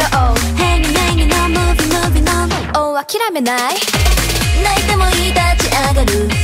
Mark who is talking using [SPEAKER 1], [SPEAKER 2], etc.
[SPEAKER 1] よ。うヘミヘのムービームービーマン諦めない。泣いても立ち上がる。